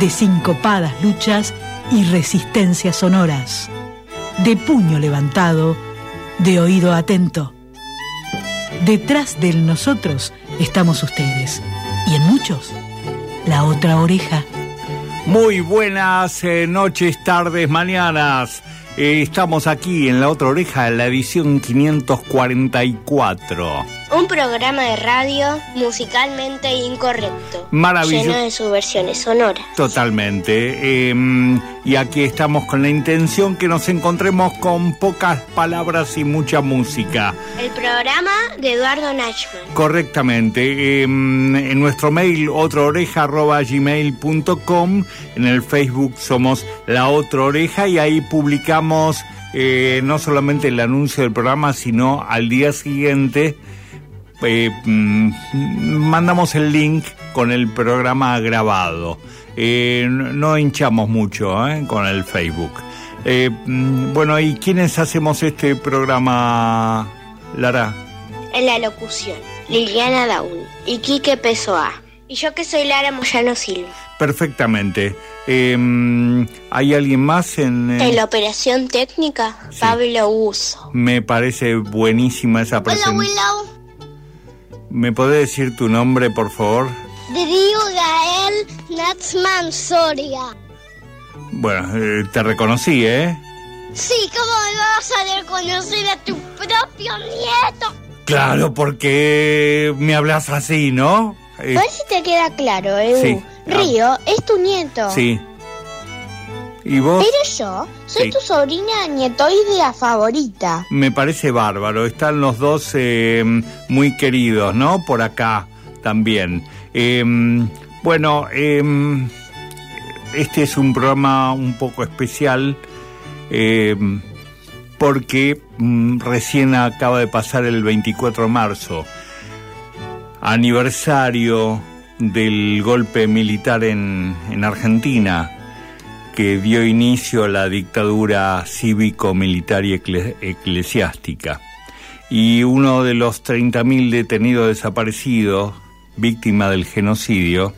de sincopadas luchas y resistencias sonoras, de puño levantado, de oído atento. Detrás del nosotros estamos ustedes y en muchos la otra oreja. Muy buenas eh, noches, tardes, mañanas. Eh, estamos aquí en la otra oreja, en la edición 544. Un programa de radio musicalmente incorrecto. Maravilloso. Lleno de subversiones sonoras. Totalmente. Eh, y aquí estamos con la intención que nos encontremos con pocas palabras y mucha música. El programa de Eduardo Nachman. Correctamente. Eh, en nuestro mail, otraoreja.gmail.com. En el Facebook somos La Otra Oreja y ahí publicamos eh, no solamente el anuncio del programa, sino al día siguiente eh, mm, mandamos el link con el programa grabado. Eh, no hinchamos mucho eh, con el Facebook. Eh, mm, bueno, ¿y quiénes hacemos este programa, Lara? En la locución, Liliana Daun y Quique Pesoa. Y yo que soy Lara Moyano Silva. Perfectamente. Eh, mm, ¿Hay alguien más en...? eh? En la operación técnica, Sí. Pablo Uso. Me parece buenísima esa presentación. Willow. ¿Me podés decir tu nombre, por favor? Río Gael Natsman Soria. Bueno, eh, te reconocí, ¿eh? Sí, ¿cómo me vas a reconocer a tu propio nieto? Claro, porque me hablas así, ¿no? Eh, A ver si te queda claro, Edu. Sí. Río es tu nieto. sí. ¿Y vos? Pero yo soy Sí. tu sobrina nietoidea favorita. Me parece bárbaro. Están los dos eh, muy queridos, ¿no? Por acá también. Eh, bueno, eh, este es un programa un poco especial eh, porque mm, recién acaba de pasar el 24 de marzo, aniversario del golpe militar en, en Argentina que dio inicio a la dictadura cívico-militar y ecle- eclesiástica. Y uno de los 30.000 detenidos desaparecidos, víctima del genocidio,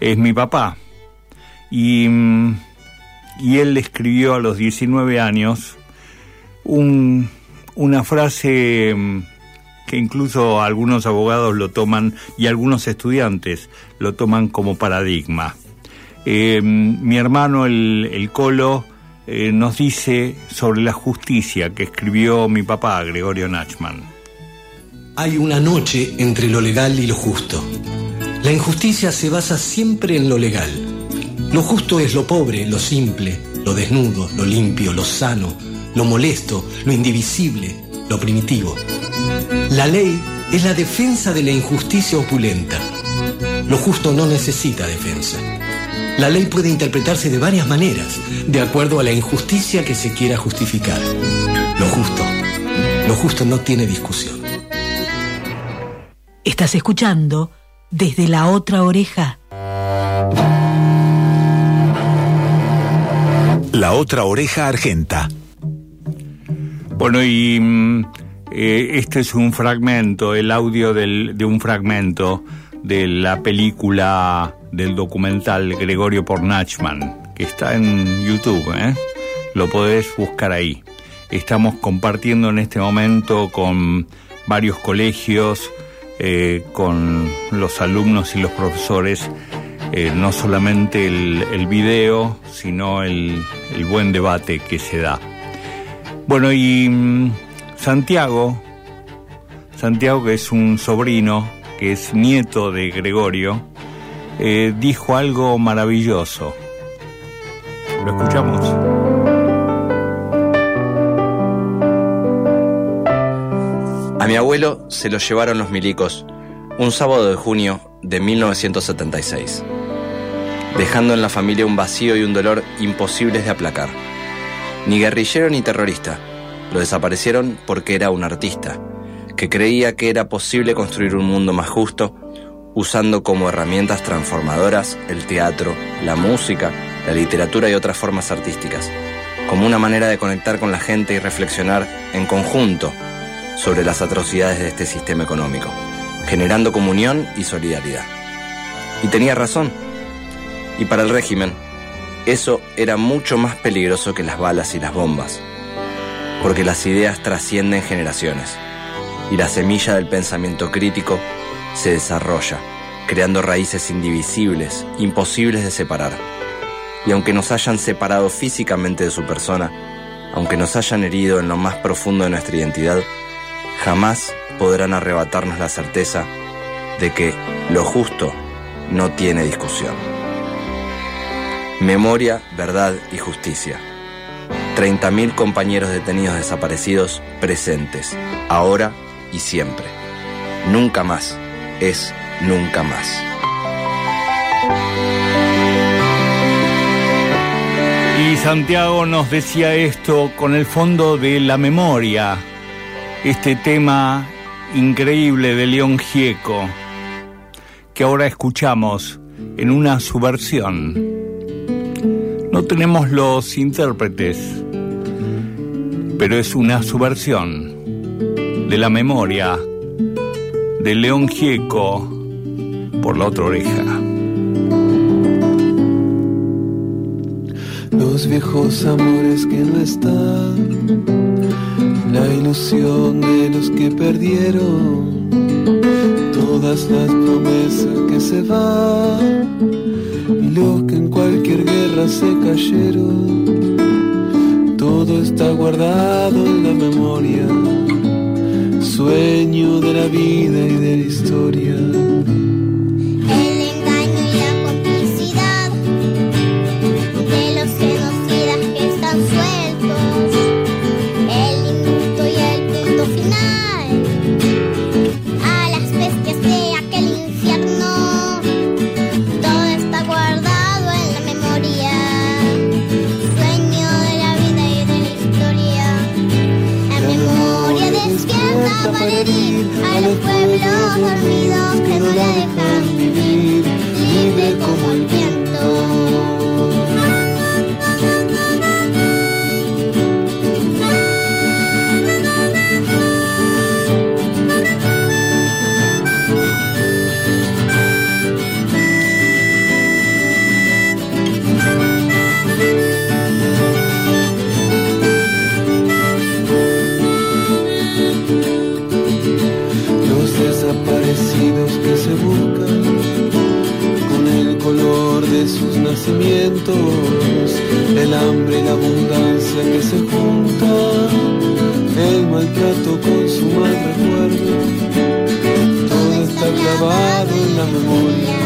es mi papá. Y, mm, y él escribió a los 19 años un- una frase mm, que incluso algunos abogados lo toman y algunos estudiantes lo toman como paradigma. Eh, mi hermano el, el Colo eh, nos dice sobre la justicia que escribió mi papá, Gregorio Nachman. Hay una noche entre lo legal y lo justo. La injusticia se basa siempre en lo legal. Lo justo es lo pobre, lo simple, lo desnudo, lo limpio, lo sano, lo molesto, lo indivisible, lo primitivo. La ley es la defensa de la injusticia opulenta. Lo justo no necesita defensa. La ley puede interpretarse de varias maneras, de acuerdo a la injusticia que se quiera justificar. Lo justo, lo justo no tiene discusión. Estás escuchando desde la otra oreja. La otra oreja argenta. Bueno, y mm, eh, este es un fragmento, el audio del- de un fragmento de la película del documental Gregorio por Nachman, que está en YouTube, ¿eh? lo podés buscar ahí. Estamos compartiendo en este momento con varios colegios, eh, con los alumnos y los profesores, eh, no solamente el, el video, sino el, el buen debate que se da. Bueno, y mm, Santiago, Santiago que es un sobrino, que es nieto de Gregorio, eh, dijo algo maravilloso. ¿Lo escuchamos? A mi abuelo se lo llevaron los milicos un sábado de junio de 1976. dejando en la familia un vacío y un dolor imposibles de aplacar. Ni guerrillero ni terrorista, lo desaparecieron porque era un artista, que creía que era posible construir un mundo más justo usando como herramientas transformadoras el teatro, la música, la literatura y otras formas artísticas, como una manera de conectar con la gente y reflexionar en conjunto sobre las atrocidades de este sistema económico, generando comunión y solidaridad. Y tenía razón. Y para el régimen, eso era mucho más peligroso que las balas y las bombas, porque las ideas trascienden generaciones y la semilla del pensamiento crítico se desarrolla, creando raíces indivisibles, imposibles de separar. Y aunque nos hayan separado físicamente de su persona, aunque nos hayan herido en lo más profundo de nuestra identidad, jamás podrán arrebatarnos la certeza de que lo justo no tiene discusión. Memoria, verdad y justicia. 30.000 compañeros detenidos desaparecidos presentes, ahora y siempre. Nunca más es nunca más. Y Santiago nos decía esto con el fondo de la memoria, este tema increíble de León Gieco, que ahora escuchamos en una subversión. No tenemos los intérpretes, pero es una subversión de la memoria de León Gieco por la otra oreja. Los viejos amores que no están, la ilusión de los que perdieron, todas las promesas que se van y los que en cualquier guerra se cayeron. Todo está guardado en la memoria sueño de la vida y de la historia. La memoria,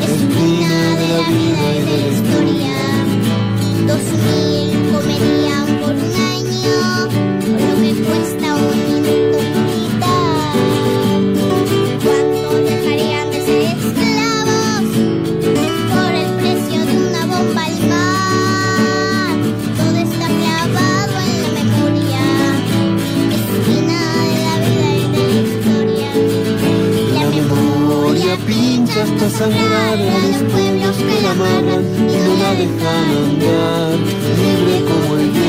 espina de la vida y de la historia. Dos mil comerían por un año, hasta sangrar a los pueblos que la amarran y no la dejan andar, libre como el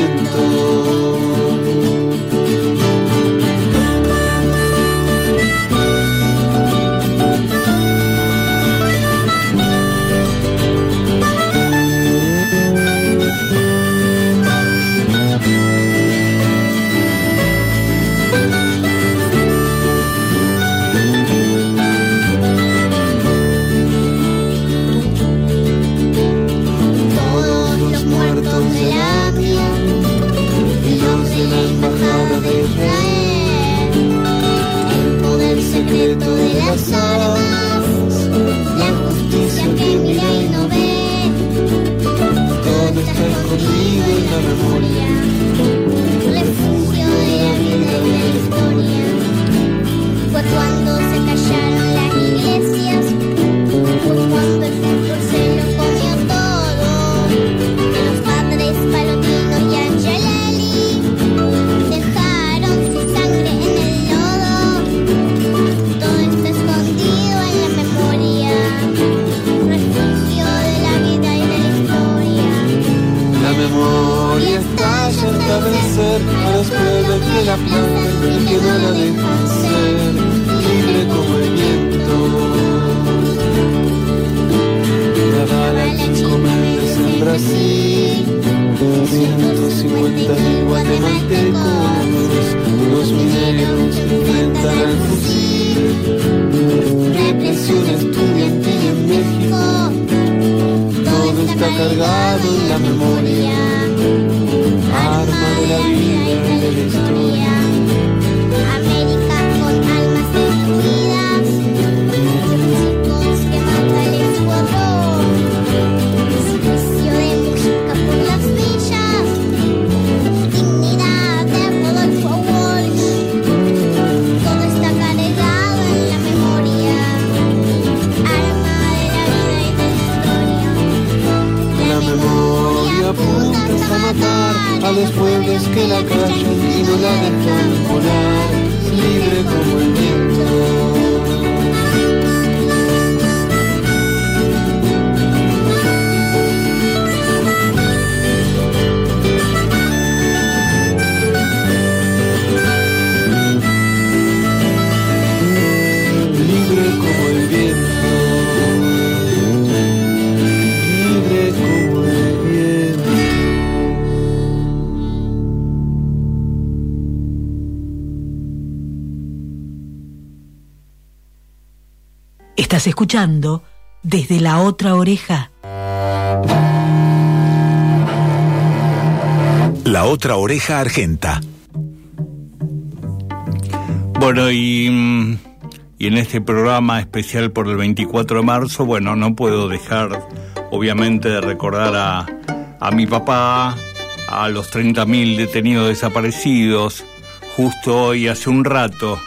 escuchando desde la otra oreja. La otra oreja argenta. Bueno, y, mm, y en este programa especial por el 24 de marzo, bueno, no puedo dejar, obviamente, de recordar a, a mi papá, a los 30.000 detenidos desaparecidos. Justo hoy, hace un rato,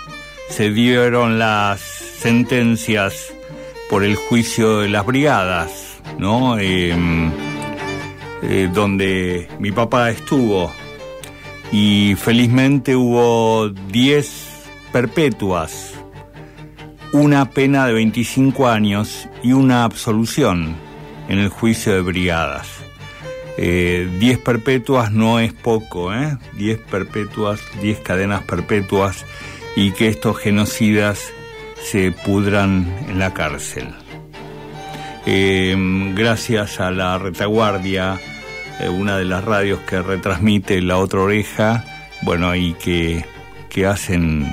se dieron las sentencias por el juicio de las brigadas, ¿no? Em, eh, donde mi papá estuvo y felizmente hubo 10 perpetuas, una pena de 25 años y una absolución en el juicio de brigadas. 10 perpetuas no es poco, ¿eh? 10 perpetuas, 10 cadenas perpetuas y que estos genocidas se pudran en la cárcel. Eh, gracias a la retaguardia, eh, una de las radios que retransmite La Otra Oreja, bueno, y que, que hacen,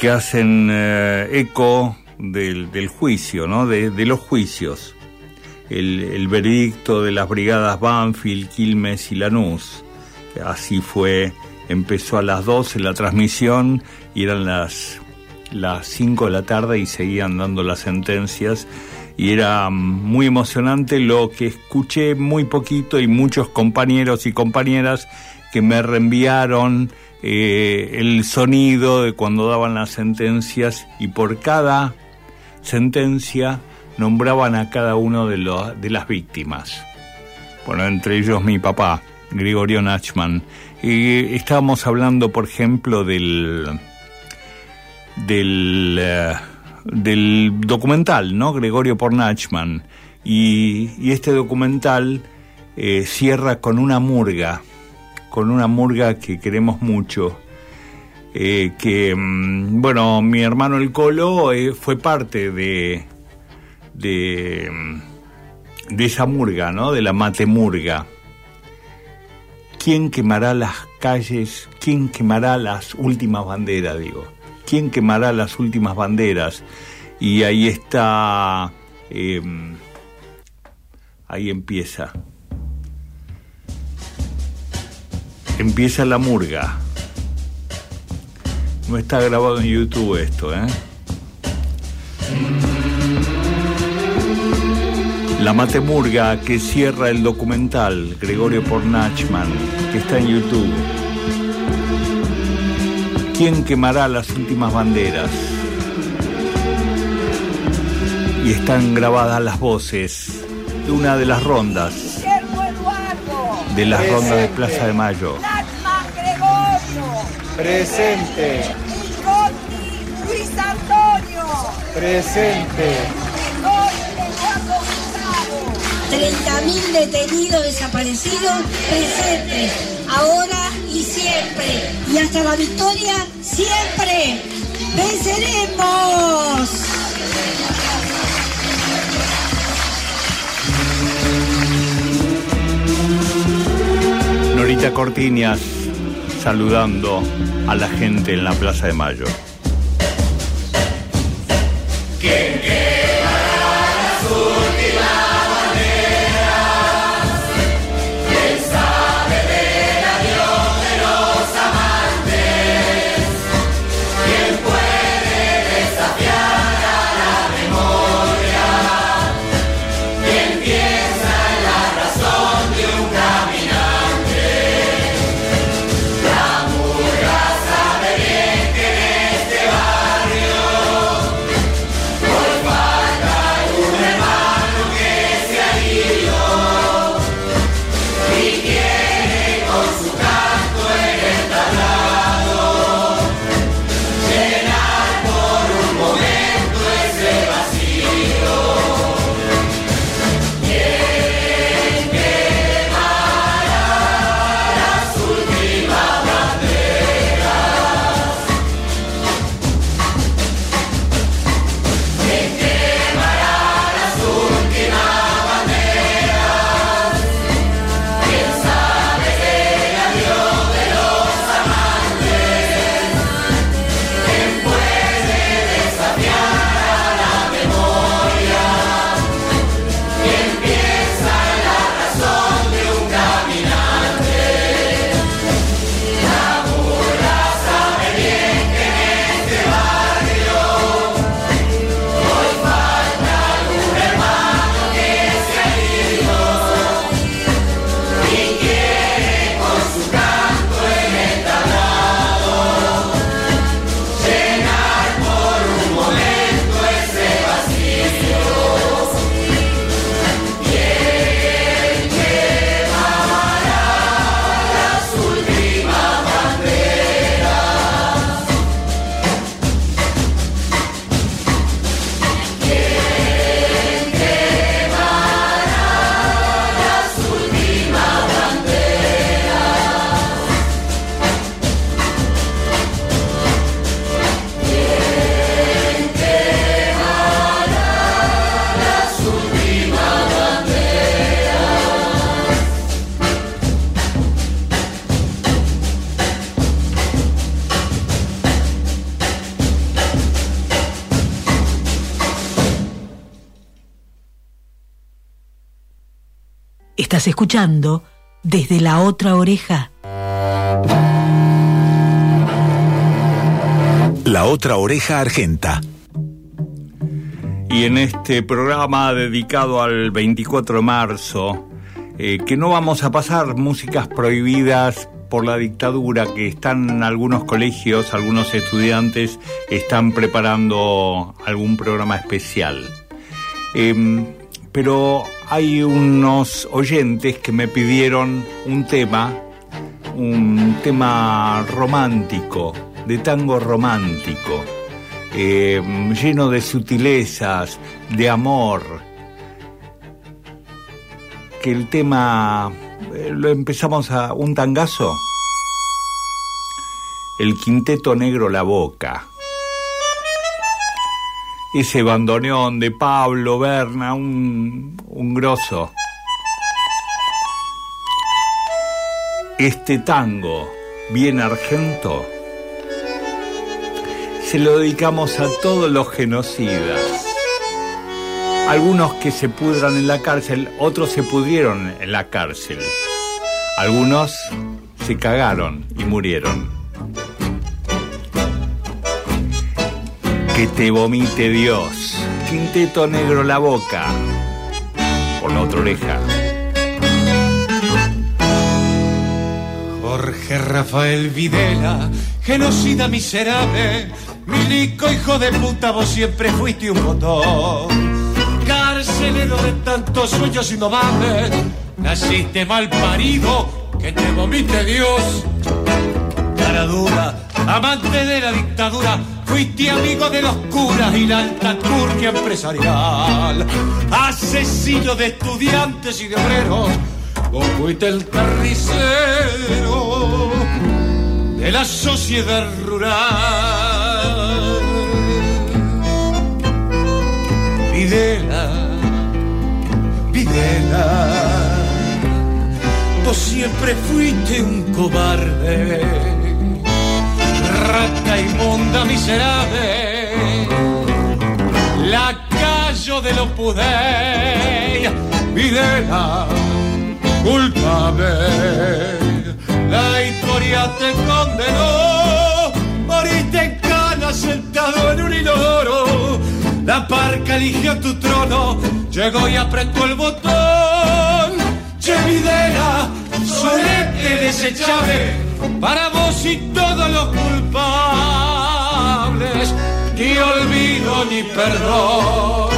que hacen eh, eco del, del juicio, ¿no? De, de los juicios. El, el veredicto de las brigadas Banfield, Quilmes y Lanús. Así fue, empezó a las 12 la transmisión y eran las, las 5 de la tarde y seguían dando las sentencias y era muy emocionante lo que escuché muy poquito y muchos compañeros y compañeras que me reenviaron eh, el sonido de cuando daban las sentencias y por cada sentencia nombraban a cada uno de, los de las víctimas. Bueno, entre ellos mi papá, Gregorio Nachman. Y estábamos hablando, por ejemplo, del del eh, del documental, ¿no? Gregorio por Nachman. Y, y este documental eh, cierra con una murga, con una murga que queremos mucho. eh, que, mm, bueno, mi hermano el Colo fue parte de, de, mm, de esa murga, ¿no? De la matemurga. ¿Quién quemará las calles? ¿Quién quemará las últimas banderas, digo? ¿Quién quemará las últimas banderas? Y ahí está, eh, ahí empieza. Empieza la murga. No está grabado en YouTube esto, ¿eh? La Matemurga que cierra el documental Gregorio Pornachman, que está en YouTube. ¿Quién quemará las últimas banderas? Y están grabadas las voces de una de las rondas, Guillermo Eduardo, de las rondas de Plaza de Mayo. Presente, Luis Antonio, presente, Gregorio Eduardo Gustavo, 30.000 detenidos desaparecidos. Presentes, ahora y hasta la victoria, siempre. ¡Venceremos! Norita Cortiñas saludando a la gente en la Plaza de Mayo. Estás escuchando desde la otra oreja. La otra oreja argenta. Y en este programa dedicado al 24 de marzo, eh, que no vamos a pasar músicas prohibidas por la dictadura, que están en algunos colegios, algunos estudiantes están preparando algún programa especial. Em, pero hay unos oyentes que me pidieron un tema, un tema romántico, de tango romántico, eh, lleno de sutilezas, de amor. Que el tema eh, lo empezamos a un tangazo. El quinteto negro La Boca ese bandoneón de Pablo Berna, un, un grosso. Este tango, bien argento, se lo dedicamos a todos los genocidas. Algunos que se pudran en la cárcel, otros se pudrieron en la cárcel. Algunos se cagaron y murieron. Que te vomite Dios. Quinteto negro la boca. Por la otra oreja. Jorge Rafael Videla, genocida miserable, milico hijo de puta, vos siempre fuiste un botón. Carcelero de tantos sueños innovables, naciste mal parido, que te vomite Dios. Cara dura, amante de la dictadura, Fuiste amigo de los curas y la alta curnia empresarial. Asesino de estudiantes y de obreros. Vos fuiste el carnicero de la sociedad rural. Videla, Videla, vos siempre fuiste un cobarde, miserable, lacayo de lo pudey, Videla, culpable, la historia te condenó, moriste cana sentado en un inodoro la parca eligió tu trono, llegó y apretó el botón. Chevidera, solete desechable, para vos y todos los culpables, ni olvido ni perdón.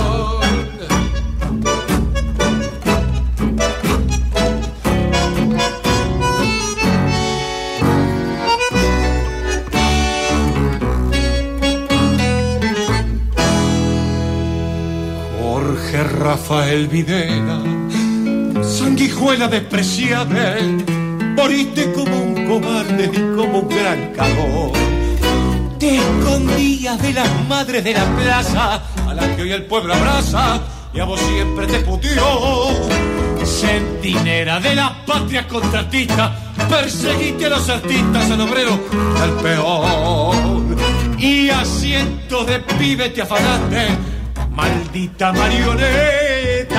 Jorge Rafael Videla, sanguijuela despreciable, moriste como un cobarde y como un gran cagón. Te escondías de las madres de la plaza, a las que hoy el pueblo abraza, y a vos siempre te puteó. Centinera de la patria contratista, perseguiste a los artistas, al obrero al peón. Y a cientos de pibes te afanaste maldita marioneta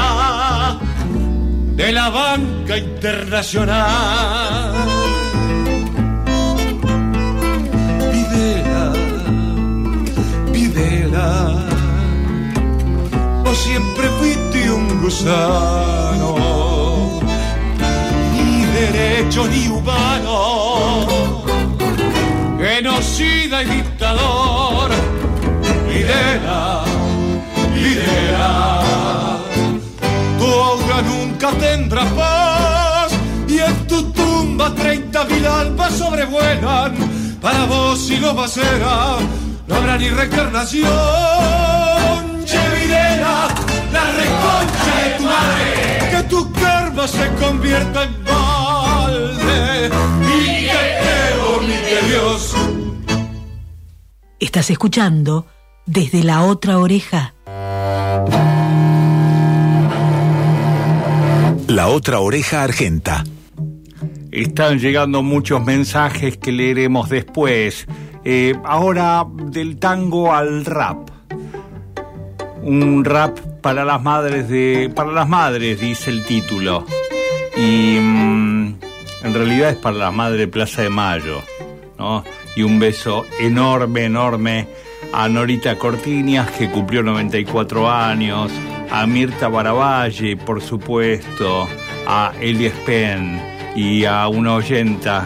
de la banca internacional. Vos siempre fuiste un gusano, ni derecho ni humano, genocida y dictador. Videla, idea. Tu aura nunca tendrá paz y en tu tumba treinta mil almas sobrevuelan. Para vos y lo basera no habrá ni reencarnación. Chevidera, la reconcha de tu madre, que tu karma se convierta en balde y que te vomite Dios. Estás escuchando desde la otra oreja. La otra oreja argenta. Están llegando muchos mensajes que leeremos después. Eh, ahora del tango al rap. Un rap para las madres de. para las madres, dice el título. Y mm, en realidad es para la madre Plaza de Mayo, ¿no? Y un beso enorme, enorme a Norita Cortiñas, que cumplió 94 años, a Mirta Baravalle, por supuesto, a Elia Spen y a una oyenta,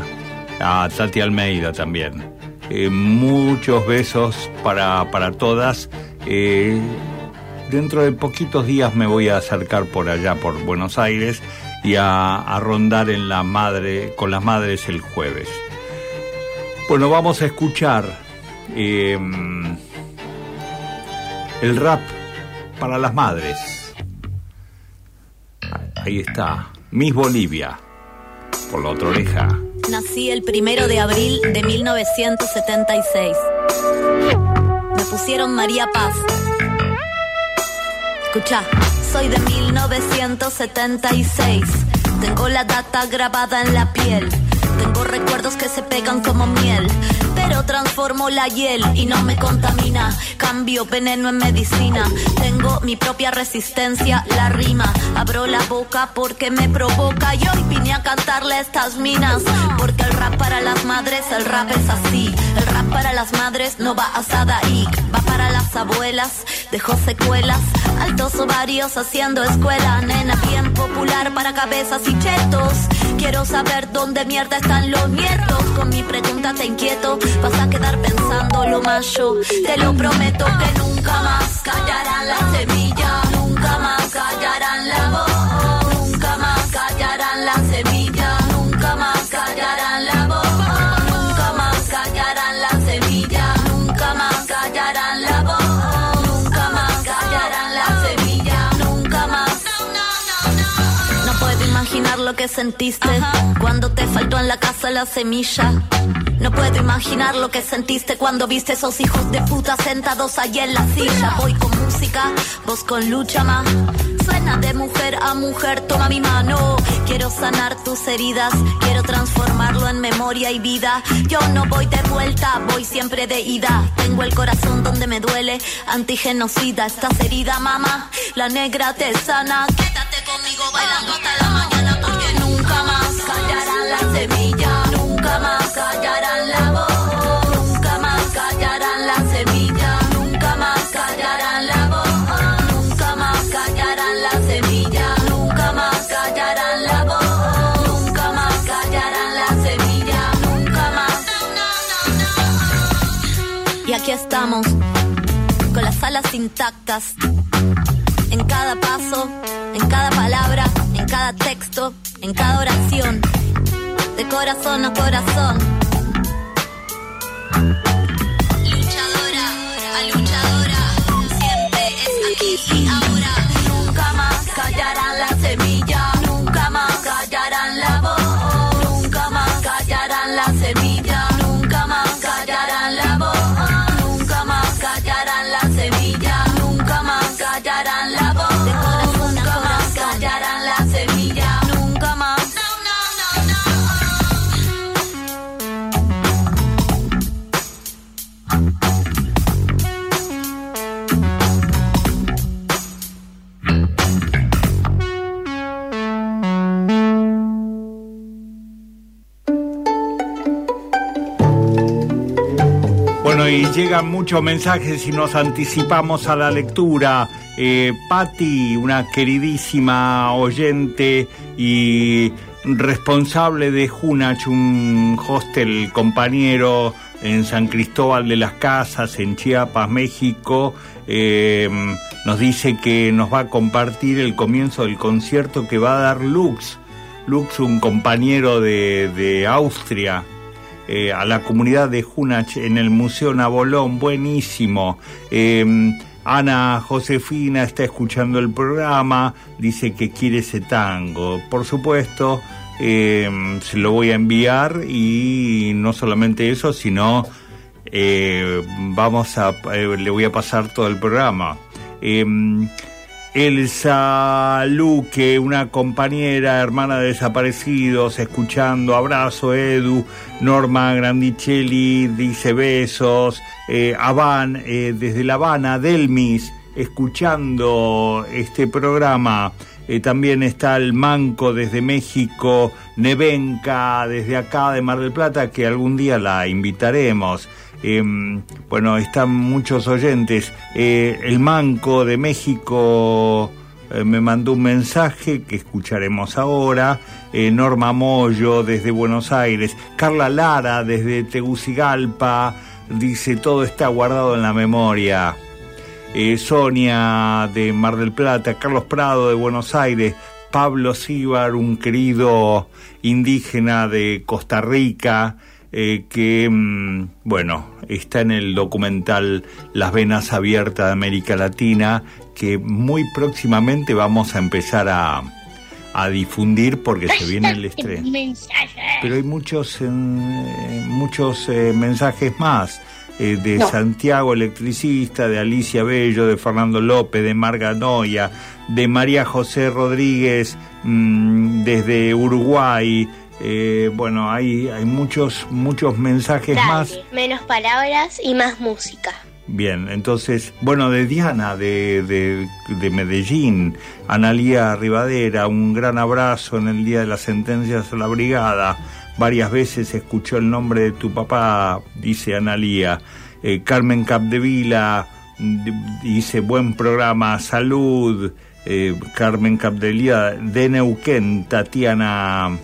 a Tati Almeida también. Eh, muchos besos para, para todas. Eh, dentro de poquitos días me voy a acercar por allá, por Buenos Aires, y a, rondar en la madre, con las madres el jueves. Bueno, vamos a escuchar eh, el rap para las madres. Ahí está, Miss Bolivia, por la otra oreja. Nací el primero de abril de 1976. Me pusieron María Paz. Escucha, soy de 1976. Tengo la data grabada en la piel. Tengo recuerdos que se pegan como miel. Pero transformo la hiel y no me contamina. Cambio veneno en medicina. Tengo mi propia resistencia, la rima. Abro la boca porque me provoca. Y hoy vine a cantarle estas minas. Porque el rap para las madres, el rap es así. El rap para las madres no va a Sadaik. Va para las abuelas, dejó secuelas. Altos ovarios haciendo escuela. Nena bien popular para cabezas y chetos. Quiero saber dónde mierda están los nietos. Con mi pregunta te inquieto. Vas a quedar pensando lo macho. Te lo prometo que nunca más callarán la semilla. Nunca más callarán la voz. Que sentiste cuando te faltó en la casa la semilla. No puedo imaginar lo que sentiste cuando viste esos hijos de puta sentados allí en la silla. Voy con música, vos con lucha más. Suena de mujer a mujer, toma mi mano. Quiero sanar tus heridas, quiero transformarlo en memoria y vida. Yo no voy de vuelta, voy siempre de ida. Tengo el corazón donde me duele, antigenocida. Estás herida, mamá, la negra te sana. Quédate conmigo bailando hasta la la semilla, nunca más callarán la voz, nunca más callarán la semilla, nunca más callarán la voz, nunca más callarán la semilla, nunca más callarán la voz, nunca más callarán la semilla, nunca más. Y aquí estamos, con las alas intactas, en cada paso, en cada palabra, en cada texto, en cada oración, de corazón a corazón. Llegan muchos mensajes y nos anticipamos a la lectura. Eh, Patti, una queridísima oyente y responsable de Junach, un hostel compañero en San Cristóbal de las Casas, en Chiapas, México, eh, nos dice que nos va a compartir el comienzo del concierto que va a dar Lux. Lux, un compañero de Austria, eh, a la comunidad de Junach en el Museo Nabolón, buenísimo. Eh, Ana Josefina está escuchando el programa, dice que quiere ese tango. Por supuesto, eh, se lo voy a enviar y no solamente eso, sino eh, vamos a, eh, le voy a pasar todo el programa. Elsa Luque, una compañera, hermana de desaparecidos, escuchando, abrazo Edu, Norma Grandicelli dice besos, eh, Avan, eh, desde La Habana, Delmis, escuchando este programa. Eh, también está el Manco desde México, Nevenka desde acá de Mar del Plata, que algún día la invitaremos. Eh, bueno, están muchos oyentes. Eh, el Manco de México eh, me mandó un mensaje que escucharemos ahora. Eh, Norma Moyo desde Buenos Aires. Carla Lara desde Tegucigalpa. Dice, todo está guardado en la memoria. Sonia de Mar del Plata. Carlos Prado de Buenos Aires. Pablo Síbar, un querido indígena de Costa Rica eh, que, mm, bueno, está en el documental Las Venas Abiertas de América Latina, que muy próximamente vamos a empezar a, a difundir porque se viene el estreno. Pero hay muchos, eh, muchos eh, mensajes más. eh, de No. Santiago Electricista, de Alicia Bello, de Fernando López, de Marga Noya, de María José Rodríguez mm, desde Uruguay. Eh, bueno, hay, hay muchos, muchos mensajes más. Menos palabras y más música. Bien, entonces, bueno, de Diana, de, de, de Medellín, Analía Rivadera, un gran abrazo en el día de las sentencias a la brigada. Varias veces escuchó el nombre de tu papá, dice Analía. Eh, Carmen Capdevila dice, buen programa, salud. Eh, Carmen Capdevila de Neuquén, Tatiana.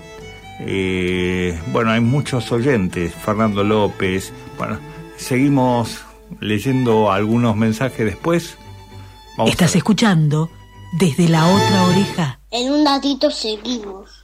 Eh, bueno, hay muchos oyentes, Fernando López. Bueno, seguimos leyendo algunos mensajes después. Vamos Estás escuchando desde la otra oreja. En un ratito seguimos.